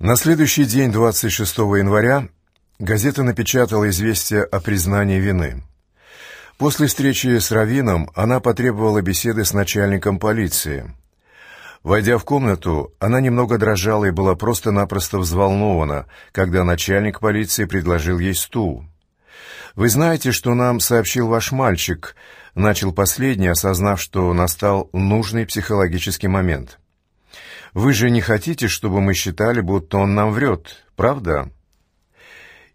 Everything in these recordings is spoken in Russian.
На следующий день, 26 января, газета напечатала известие о признании вины. После встречи с Равином она потребовала беседы с начальником полиции. Войдя в комнату, она немного дрожала и была просто-напросто взволнована, когда начальник полиции предложил ей стул. «Вы знаете, что нам сообщил ваш мальчик», — начал последний, осознав, что настал нужный психологический момент. «Вы же не хотите, чтобы мы считали, будто он нам врет, правда?»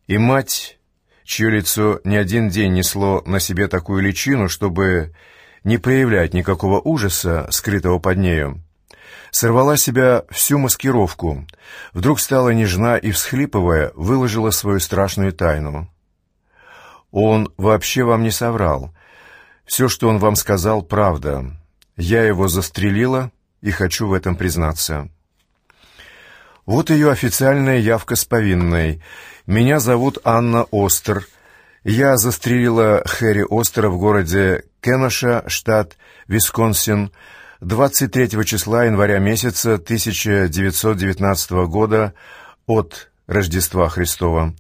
И мать, чье лицо не один день несло на себе такую личину, чтобы не проявлять никакого ужаса, скрытого под нею, сорвала себя всю маскировку, вдруг стала нежна и, всхлипывая, выложила свою страшную тайну. Он вообще вам не соврал. Все, что он вам сказал, правда. Я его застрелила и хочу в этом признаться. Вот ее официальная явка с повинной. Меня зовут Анна Остер. Я застрелила Хэри Остера в городе Кеноша, штат Висконсин, 23 числа января месяца 1919 года от Рождества Христова.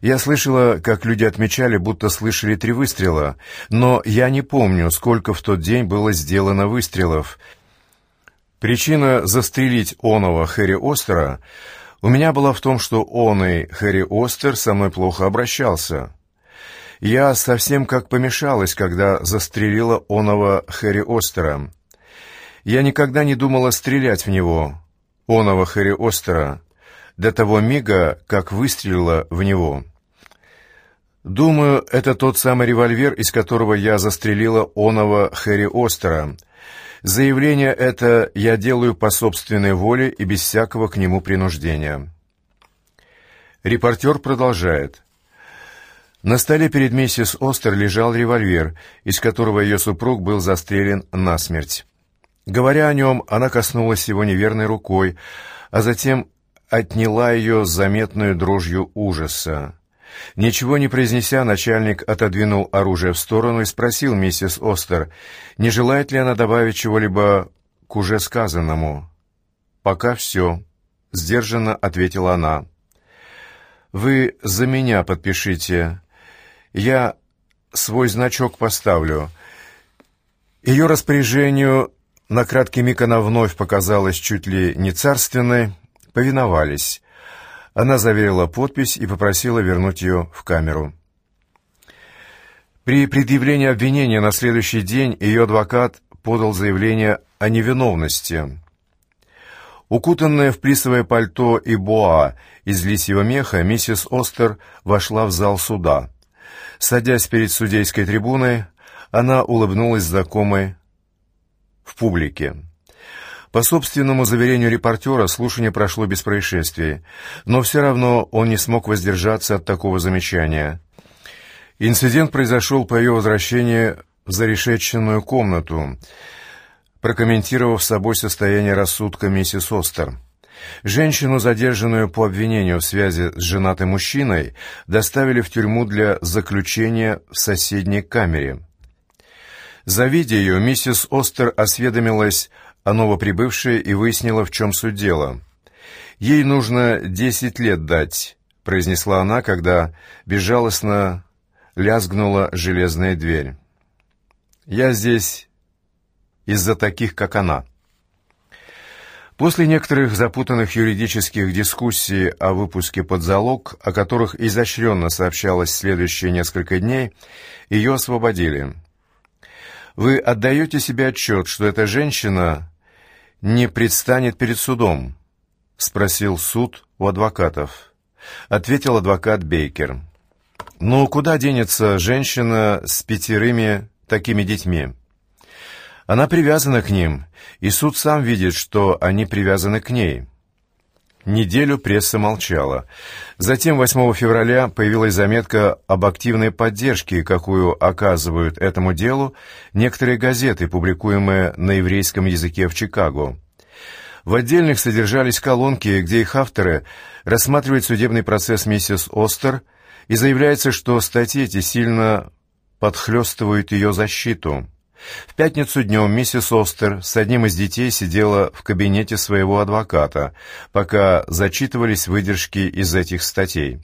Я слышала, как люди отмечали, будто слышали три выстрела, но я не помню, сколько в тот день было сделано выстрелов. Причина застрелить оного Хэри Остера у меня была в том, что оный Хэри Остер со мной плохо обращался. Я совсем как помешалась, когда застрелила оного Хэри Остера. Я никогда не думала стрелять в него, оного Хэри Остера, до того мига, как выстрелила в него. Думаю, это тот самый револьвер, из которого я застрелила оного Хэри Остера. Заявление это я делаю по собственной воле и без всякого к нему принуждения. Репортер продолжает. На столе перед миссис Остер лежал револьвер, из которого ее супруг был застрелен насмерть. Говоря о нем, она коснулась его неверной рукой, а затем отняла ее с заметной дрожью ужаса. Ничего не произнеся, начальник отодвинул оружие в сторону и спросил миссис Остер, не желает ли она добавить чего-либо к уже сказанному. «Пока все», — сдержанно ответила она. «Вы за меня подпишите. Я свой значок поставлю». Ее распоряжению на краткий миг она вновь показалась чуть ли не царственной, повиновались. Она заверила подпись и попросила вернуть ее в камеру. При предъявлении обвинения на следующий день ее адвокат подал заявление о невиновности. Укутанная в плисовое пальто и боа из лисьего меха, миссис Остер вошла в зал суда. Садясь перед судейской трибуной, она улыбнулась знакомой в публике. По собственному заверению репортера, слушание прошло без происшествий, но все равно он не смог воздержаться от такого замечания. Инцидент произошел по ее возвращении в зарешеченную комнату, прокомментировав собой состояние рассудка миссис Остер. Женщину, задержанную по обвинению в связи с женатым мужчиной, доставили в тюрьму для заключения в соседней камере. Завидя ее, миссис Остер осведомилась о новоприбывшей и выяснила, в чем суть дела. «Ей нужно десять лет дать», — произнесла она, когда безжалостно лязгнула железная дверь. «Я здесь из-за таких, как она». После некоторых запутанных юридических дискуссий о выпуске под залог, о которых изощренно сообщалось следующие несколько дней, ее освободили. «Вы отдаете себе отчет, что эта женщина не предстанет перед судом?» — спросил суд у адвокатов. Ответил адвокат Бейкер. «Ну, куда денется женщина с пятерыми такими детьми?» Она привязана к ним, и суд сам видит, что они привязаны к ней. Неделю пресса молчала. Затем 8 февраля появилась заметка об активной поддержке, какую оказывают этому делу некоторые газеты, публикуемые на еврейском языке в Чикаго. В отдельных содержались колонки, где их авторы рассматривают судебный процесс миссис Остер, и заявляется, что статьи эти сильно подхлестывают ее защиту. В пятницу днем миссис Остер с одним из детей сидела в кабинете своего адвоката, пока зачитывались выдержки из этих статей.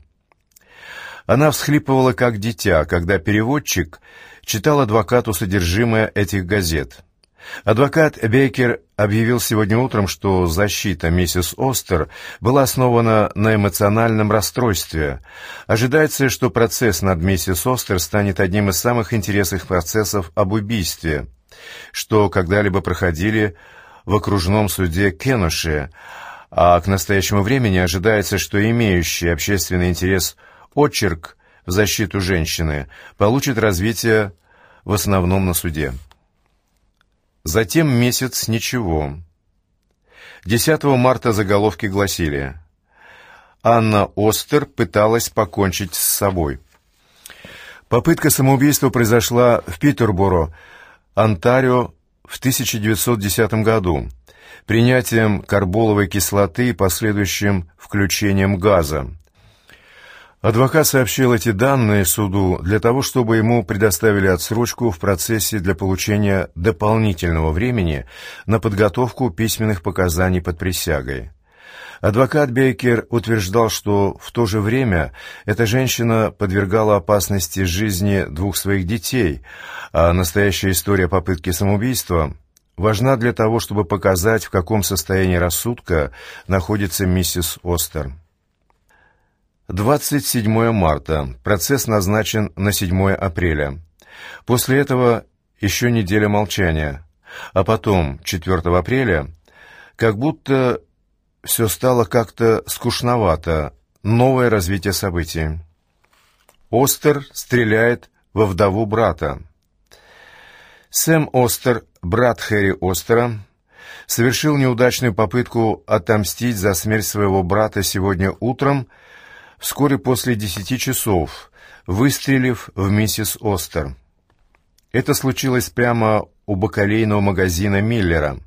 Она всхлипывала как дитя, когда переводчик читал адвокату содержимое этих газет. Адвокат Бейкер объявил сегодня утром, что защита миссис Остер была основана на эмоциональном расстройстве. Ожидается, что процесс над миссис Остер станет одним из самых интересных процессов об убийстве, что когда-либо проходили в окружном суде Кенуши, а к настоящему времени ожидается, что имеющий общественный интерес очерк в защиту женщины получит развитие в основном на суде. Затем месяц ничего. 10 марта заголовки гласили «Анна Остер пыталась покончить с собой». Попытка самоубийства произошла в Питерборо, Онтарио, в 1910 году, принятием карболовой кислоты и последующим включением газа. Адвокат сообщил эти данные суду для того, чтобы ему предоставили отсрочку в процессе для получения дополнительного времени на подготовку письменных показаний под присягой. Адвокат Бейкер утверждал, что в то же время эта женщина подвергала опасности жизни двух своих детей, а настоящая история попытки самоубийства важна для того, чтобы показать, в каком состоянии рассудка находится миссис Остер. 27 марта. Процесс назначен на 7 апреля. После этого еще неделя молчания. А потом, 4 апреля, как будто все стало как-то скучновато. Новое развитие событий. Остер стреляет во вдову брата. Сэм Остер, брат Хэри Остера, совершил неудачную попытку отомстить за смерть своего брата сегодня утром, вскоре после десяти часов, выстрелив в миссис Остер. Это случилось прямо у бакалейного магазина Миллера.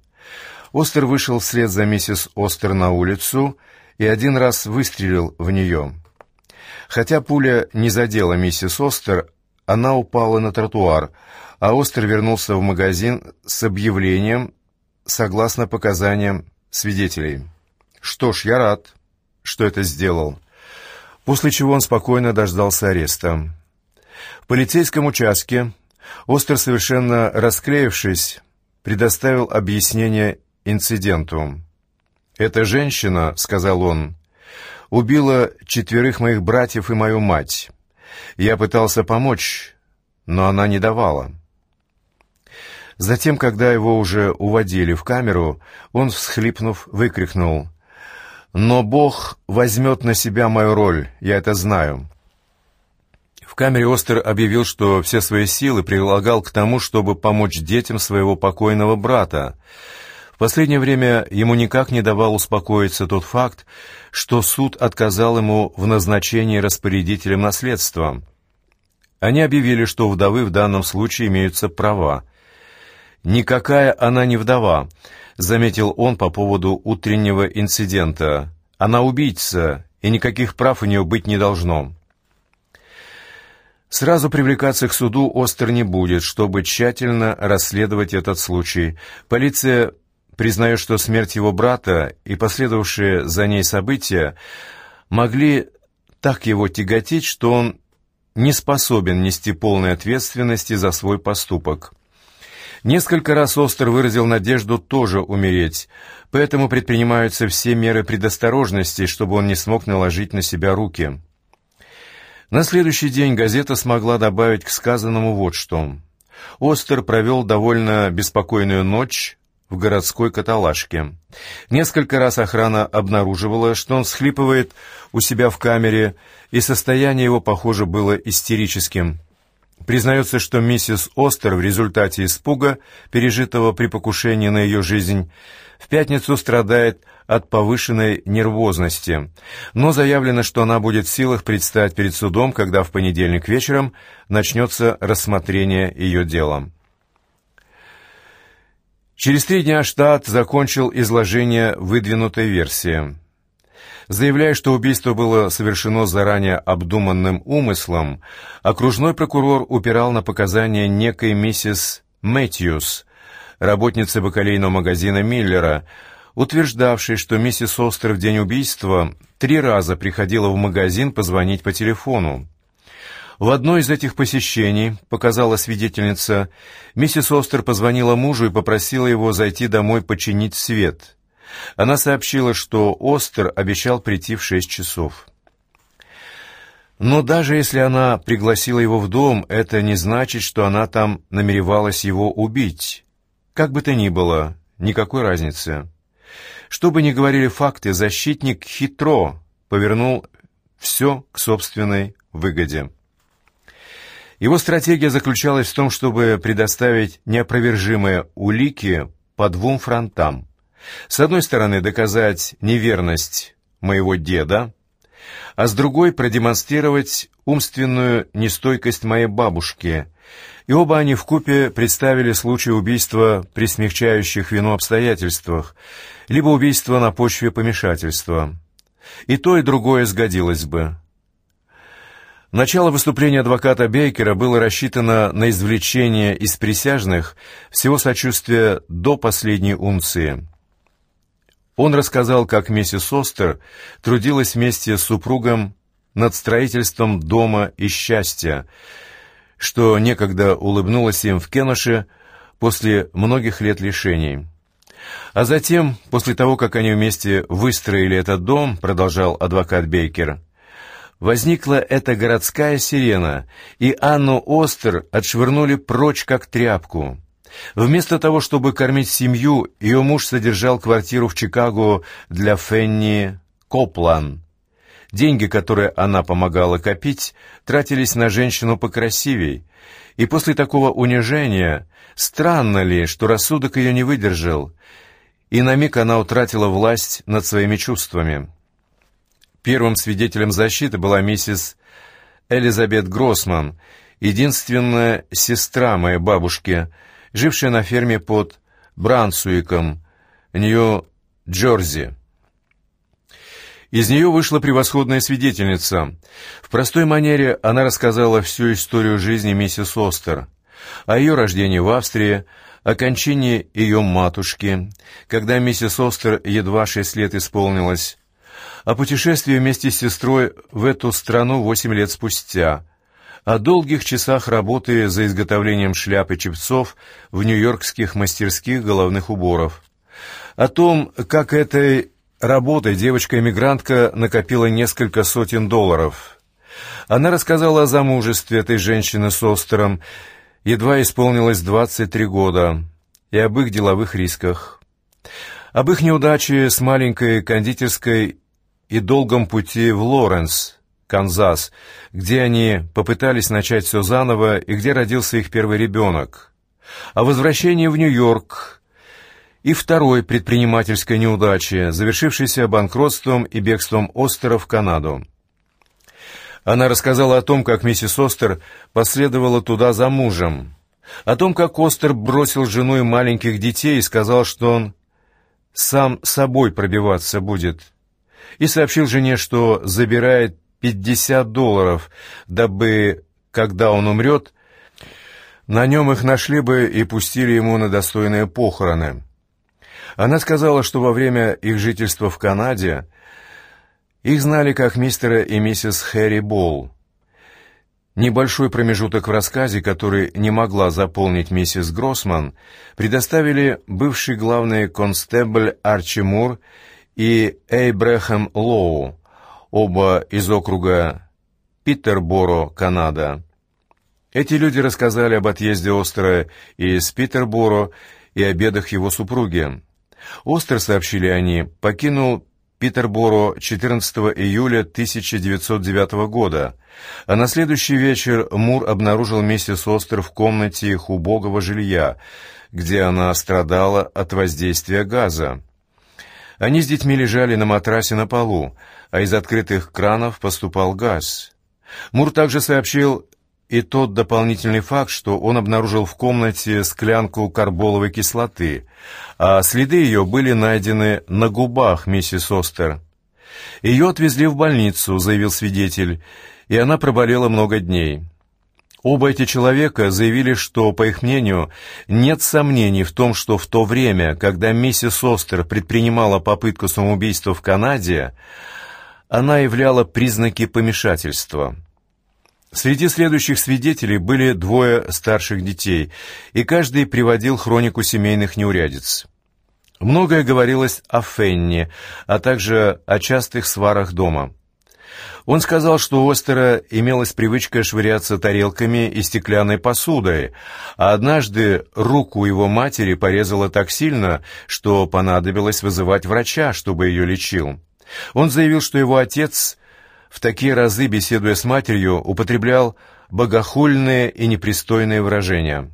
Остер вышел вслед за миссис Остер на улицу и один раз выстрелил в нее. Хотя пуля не задела миссис Остер, она упала на тротуар, а Остер вернулся в магазин с объявлением, согласно показаниям свидетелей. «Что ж, я рад, что это сделал после чего он спокойно дождался ареста. В полицейском участке Остер, совершенно расклеившись, предоставил объяснение инциденту. «Эта женщина, — сказал он, — убила четверых моих братьев и мою мать. Я пытался помочь, но она не давала». Затем, когда его уже уводили в камеру, он, всхлипнув, выкрикнул но Бог возьмет на себя мою роль, я это знаю. В камере Остер объявил, что все свои силы прилагал к тому, чтобы помочь детям своего покойного брата. В последнее время ему никак не давал успокоиться тот факт, что суд отказал ему в назначении распорядителем наследства. Они объявили, что вдовы в данном случае имеются права. Никакая она не вдова —— заметил он по поводу утреннего инцидента. «Она убийца, и никаких прав у нее быть не должно». Сразу привлекаться к суду Остер не будет, чтобы тщательно расследовать этот случай. Полиция признает, что смерть его брата и последовавшие за ней события могли так его тяготить, что он не способен нести полной ответственности за свой поступок. Несколько раз Остер выразил надежду тоже умереть, поэтому предпринимаются все меры предосторожности, чтобы он не смог наложить на себя руки. На следующий день газета смогла добавить к сказанному вот что. Остер провел довольно беспокойную ночь в городской каталажке. Несколько раз охрана обнаруживала, что он схлипывает у себя в камере, и состояние его, похоже, было истерическим. Признается, что миссис Остер в результате испуга, пережитого при покушении на ее жизнь, в пятницу страдает от повышенной нервозности, но заявлено, что она будет в силах предстать перед судом, когда в понедельник вечером начнется рассмотрение ее дела. Через три дня штат закончил изложение выдвинутой версии. Заявляя, что убийство было совершено заранее обдуманным умыслом, окружной прокурор упирал на показания некой миссис Мэтьюс, работницы бакалейного магазина Миллера, утверждавшей, что миссис Остер в день убийства три раза приходила в магазин позвонить по телефону. В одно из этих посещений, показала свидетельница, миссис Остер позвонила мужу и попросила его зайти домой починить свет. Она сообщила, что Остер обещал прийти в шесть часов. Но даже если она пригласила его в дом, это не значит, что она там намеревалась его убить. Как бы то ни было, никакой разницы. Что бы ни говорили факты, защитник хитро повернул все к собственной выгоде. Его стратегия заключалась в том, чтобы предоставить неопровержимые улики по двум фронтам. С одной стороны, доказать неверность моего деда, а с другой продемонстрировать умственную нестойкость моей бабушки. И оба они вкупе представили случай убийства при смягчающих вину обстоятельствах, либо убийство на почве помешательства. И то, и другое сгодилось бы. Начало выступления адвоката Бейкера было рассчитано на извлечение из присяжных всего сочувствия до последней унции. Он рассказал, как миссис Остер трудилась вместе с супругом над строительством дома и счастья, что некогда улыбнулось им в Кеноше после многих лет лишений. А затем, после того, как они вместе выстроили этот дом, продолжал адвокат Бейкер, возникла эта городская сирена, и Анну Остер отшвырнули прочь как тряпку. Вместо того, чтобы кормить семью, ее муж содержал квартиру в Чикаго для Фенни Коплан. Деньги, которые она помогала копить, тратились на женщину покрасивей. И после такого унижения, странно ли, что рассудок ее не выдержал, и на миг она утратила власть над своими чувствами. Первым свидетелем защиты была миссис Элизабет Гроссман, единственная сестра моей бабушки – жившая на ферме под Брансуиком, Нью-Джерси. Из нее вышла превосходная свидетельница. В простой манере она рассказала всю историю жизни миссис Остер, о ее рождении в Австрии, о кончине ее матушки, когда миссис Остер едва шесть лет исполнилось, о путешествии вместе с сестрой в эту страну восемь лет спустя, о долгих часах работы за изготовлением шляп и чепцов в нью-йоркских мастерских головных уборов, о том, как этой работой девочка-эмигрантка накопила несколько сотен долларов. Она рассказала о замужестве этой женщины с Остером, едва исполнилось 23 года, и об их деловых рисках. Об их неудаче с маленькой кондитерской и долгом пути в Лоренс, Канзас, где они попытались начать все заново и где родился их первый ребенок. О возвращении в Нью-Йорк и второй предпринимательской неудаче, завершившейся банкротством и бегством Остера в Канаду. Она рассказала о том, как миссис Остер последовала туда за мужем, о том, как Остер бросил жену и маленьких детей и сказал, что он сам собой пробиваться будет, и сообщил жене, что забирает 50 долларов, дабы, когда он умрет, на нем их нашли бы и пустили ему на достойные похороны. Она сказала, что во время их жительства в Канаде их знали как мистера и миссис Хэри Болл. Небольшой промежуток в рассказе, который не могла заполнить миссис Гроссман, предоставили бывший главный констебль Арчи Мур и Эйбрэхэм Лоу, оба из округа Питерборо, Канада. Эти люди рассказали об отъезде Остера из Питерборо и обедах его супруги. Остер, сообщили они, покинул Питерборо 14 июля 1909 года, а на следующий вечер Мур обнаружил миссис Остер в комнате их убогого жилья, где она страдала от воздействия газа. Они с детьми лежали на матрасе на полу, а из открытых кранов поступал газ. Мур также сообщил и тот дополнительный факт, что он обнаружил в комнате склянку карболовой кислоты, а следы ее были найдены на губах миссис Остер. Ее отвезли в больницу, заявил свидетель, и она проболела много дней. Оба эти человека заявили, что, по их мнению, нет сомнений в том, что в то время, когда миссис Остер предпринимала попытку самоубийства в Канаде, она являла признаки помешательства. Среди следующих свидетелей были двое старших детей, и каждый приводил хронику семейных неурядиц. Многое говорилось о Фенни, а также о частых сварах дома. Он сказал, что у Остера имелась привычка швыряться тарелками и стеклянной посудой, а однажды руку его матери порезала так сильно, что понадобилось вызывать врача, чтобы ее лечил. Он заявил, что его отец в такие разы, беседуя с матерью, употреблял богохульные и непристойные выражения.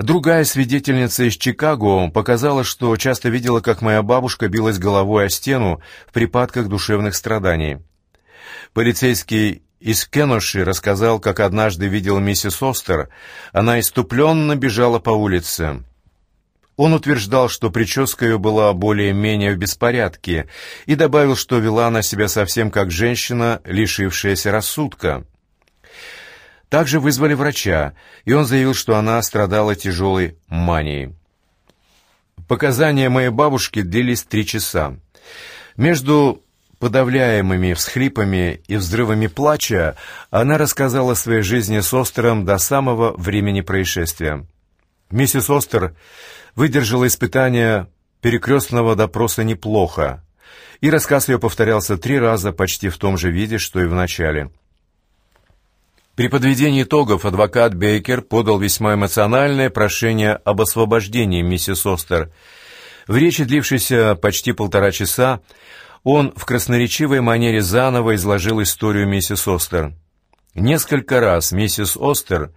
Другая свидетельница из Чикаго показала, что часто видела, как моя бабушка билась головой о стену в припадках душевных страданий. Полицейский из Кеноши рассказал, как однажды видел миссис Остер. Она иступленно бежала по улице. Он утверждал, что прическа ее была более-менее в беспорядке, и добавил, что вела она себя совсем как женщина, лишившаяся рассудка. Также вызвали врача, и он заявил, что она страдала тяжелой манией. Показания моей бабушки длились три часа. Между подавляемыми всхлипами и взрывами плача, она рассказала о своей жизни с Остером до самого времени происшествия. Миссис Остер выдержала испытание перекрестного допроса неплохо, и рассказ ее повторялся три раза почти в том же виде, что и в начале. При подведении итогов адвокат Бейкер подал весьма эмоциональное прошение об освобождении миссис Остер. В речи, длившейся почти полтора часа, он в красноречивой манере заново изложил историю миссис Остер. Несколько раз миссис Остер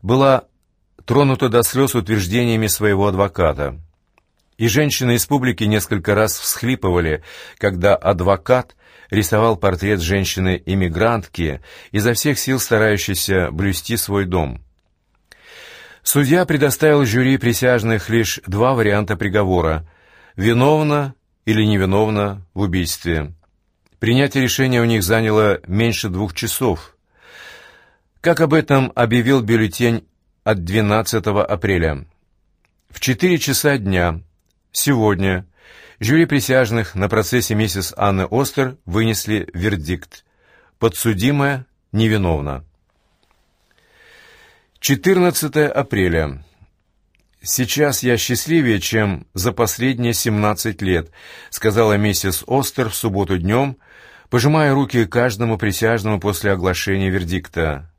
была тронута до слез утверждениями своего адвоката. И женщины из публики несколько раз всхлипывали, когда адвокат рисовал портрет женщины-иммигрантки, изо всех сил старающейся блюсти свой дом. Судья предоставил жюри присяжных лишь два варианта приговора – виновна или невиновна в убийстве. Принятие решения у них заняло меньше двух часов. Как об этом объявил бюллетень от 12 апреля. В 4 часа дня, сегодня, жюри присяжных на процессе миссис Анны Остер вынесли вердикт. Подсудимая невиновна. 14 апреля. «Сейчас я счастливее, чем за последние семнадцать лет», сказала миссис Остер в субботу днем, пожимая руки каждому присяжному после оглашения вердикта.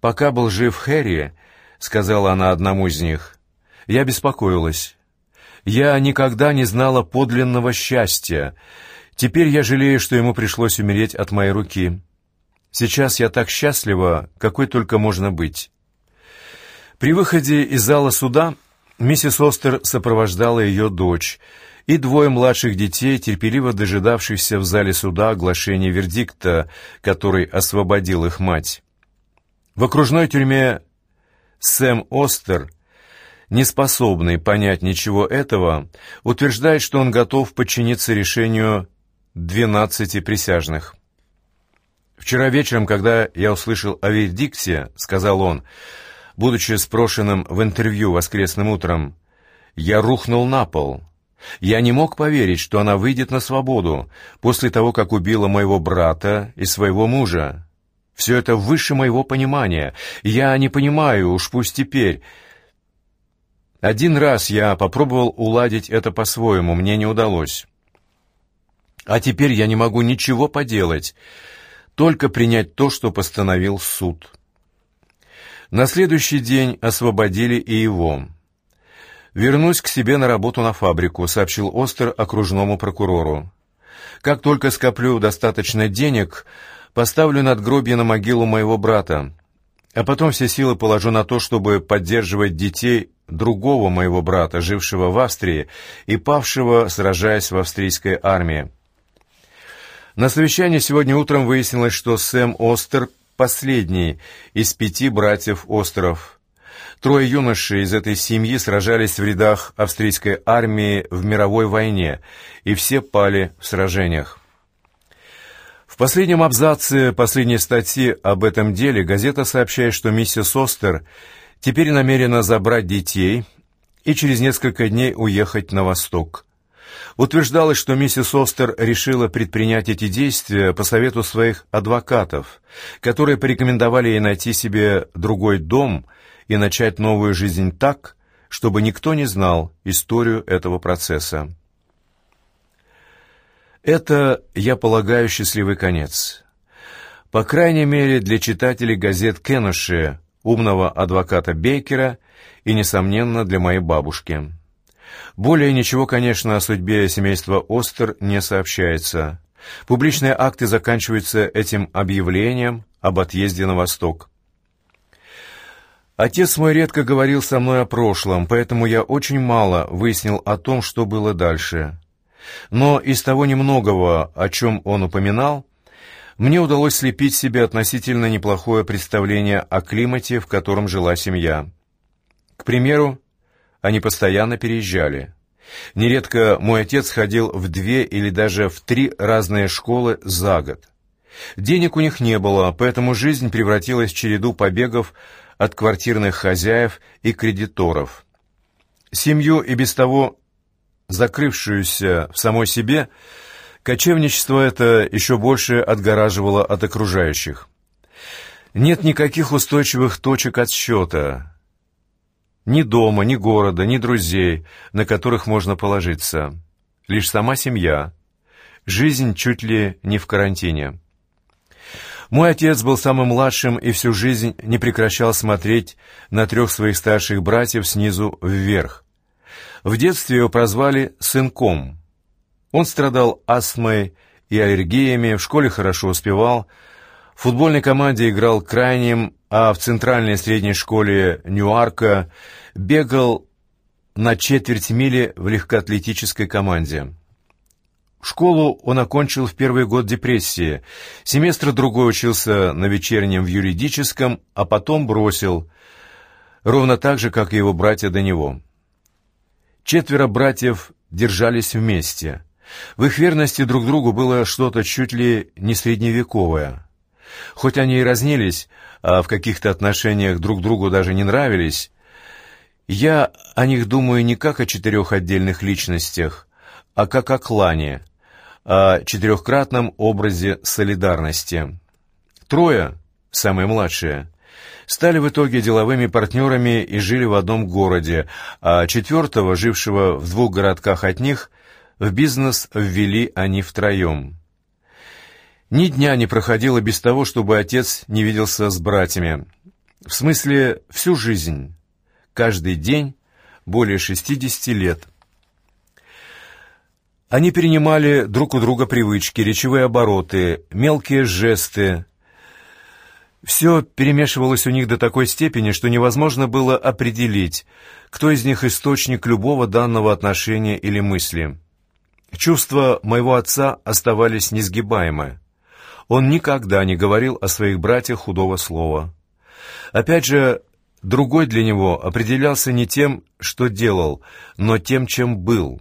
«Пока был жив Хэри», — сказала она одному из них, — «я беспокоилась. Я никогда не знала подлинного счастья. Теперь я жалею, что ему пришлось умереть от моей руки. Сейчас я так счастлива, какой только можно быть». При выходе из зала суда миссис Остер сопровождала ее дочь и двое младших детей, терпеливо дожидавшихся в зале суда оглашения вердикта, который освободил их мать. В окружной тюрьме Сэм Остер, неспособный понять ничего этого, утверждает, что он готов подчиниться решению двенадцати присяжных. «Вчера вечером, когда я услышал о вердикте, — сказал он, — будучи спрошенным в интервью воскресным утром, я рухнул на пол. Я не мог поверить, что она выйдет на свободу после того, как убила моего брата и своего мужа. Все это выше моего понимания. Я не понимаю, уж пусть теперь. Один раз я попробовал уладить это по-своему, мне не удалось. А теперь я не могу ничего поделать, только принять то, что постановил суд». На следующий день освободили и его. «Вернусь к себе на работу на фабрику», — сообщил Остер окружному прокурору. «Как только скоплю достаточно денег, поставлю надгробие на могилу моего брата, а потом все силы положу на то, чтобы поддерживать детей другого моего брата, жившего в Австрии и павшего, сражаясь в австрийской армии». На совещании сегодня утром выяснилось, что Сэм Остер последний из пяти братьев Остров. Трое юношей из этой семьи сражались в рядах австрийской армии в мировой войне, и все пали в сражениях. В последнем абзаце последней статьи об этом деле газета сообщает, что миссис Остер теперь намерена забрать детей и через несколько дней уехать на восток. Утверждалось, что миссис Остер решила предпринять эти действия по совету своих адвокатов, которые порекомендовали ей найти себе другой дом и начать новую жизнь так, чтобы никто не знал историю этого процесса. Это, я полагаю, счастливый конец. По крайней мере, для читателей газет Кеннеши, умного адвоката Бейкера и, несомненно, для моей бабушки. Более ничего, конечно, о судьбе семейства Остер не сообщается. Публичные акты заканчиваются этим объявлением об отъезде на восток. Отец мой редко говорил со мной о прошлом, поэтому я очень мало выяснил о том, что было дальше. Но из того немногого, о чем он упоминал, мне удалось слепить себе относительно неплохое представление о климате, в котором жила семья. К примеру, они постоянно переезжали. Нередко мой отец ходил в две или даже в три разные школы за год. Денег у них не было, поэтому жизнь превратилась в череду побегов от квартирных хозяев и кредиторов. Семью и без того закрывшуюся в самой себе, кочевничество это еще больше отгораживало от окружающих. Нет никаких устойчивых точек отсчета. Ни дома, ни города, ни друзей, на которых можно положиться. Лишь сама семья. Жизнь чуть ли не в карантине. Мой отец был самым младшим и всю жизнь не прекращал смотреть на трех своих старших братьев снизу вверх. В детстве его прозвали «сынком». Он страдал астмой и аллергиями, в школе хорошо успевал, в футбольной команде играл крайним, а в центральной средней школе Ньюарка бегал на четверть мили в легкоатлетической команде. Школу он окончил в первый год депрессии, семестр другой учился на вечернем в юридическом, а потом бросил, ровно так же, как и его братья до него. Четверо братьев держались вместе. В их верности друг другу было что-то чуть ли не средневековое. Хоть они и разнились, а в каких-то отношениях друг другу даже не нравились, я о них думаю не как о четырех отдельных личностях, а как о клане, о четырехкратном образе солидарности. Трое, самые младшие, стали в итоге деловыми партнерами и жили в одном городе, а четвертого, жившего в двух городках от них, в бизнес ввели они втроем. Ни дня не проходило без того, чтобы отец не виделся с братьями. В смысле, всю жизнь, каждый день, более 60 лет. Они перенимали друг у друга привычки, речевые обороты, мелкие жесты, все перемешивалось у них до такой степени, что невозможно было определить, кто из них источник любого данного отношения или мысли. Чувства моего отца оставались несгибаемы. Он никогда не говорил о своих братьях худого слова. Опять же, другой для него определялся не тем, что делал, но тем, чем был.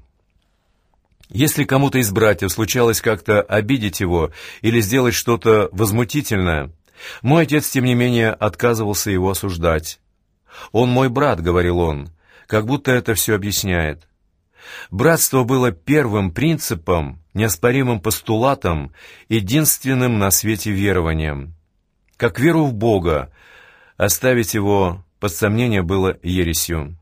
Если кому-то из братьев случалось как-то обидеть его или сделать что-то возмутительное, мой отец, тем не менее, отказывался его осуждать. «Он мой брат», — говорил он, как будто это все объясняет. Братство было первым принципом, неоспоримым постулатом, единственным на свете верованием. Как веру в Бога, оставить его под сомнение было ересью.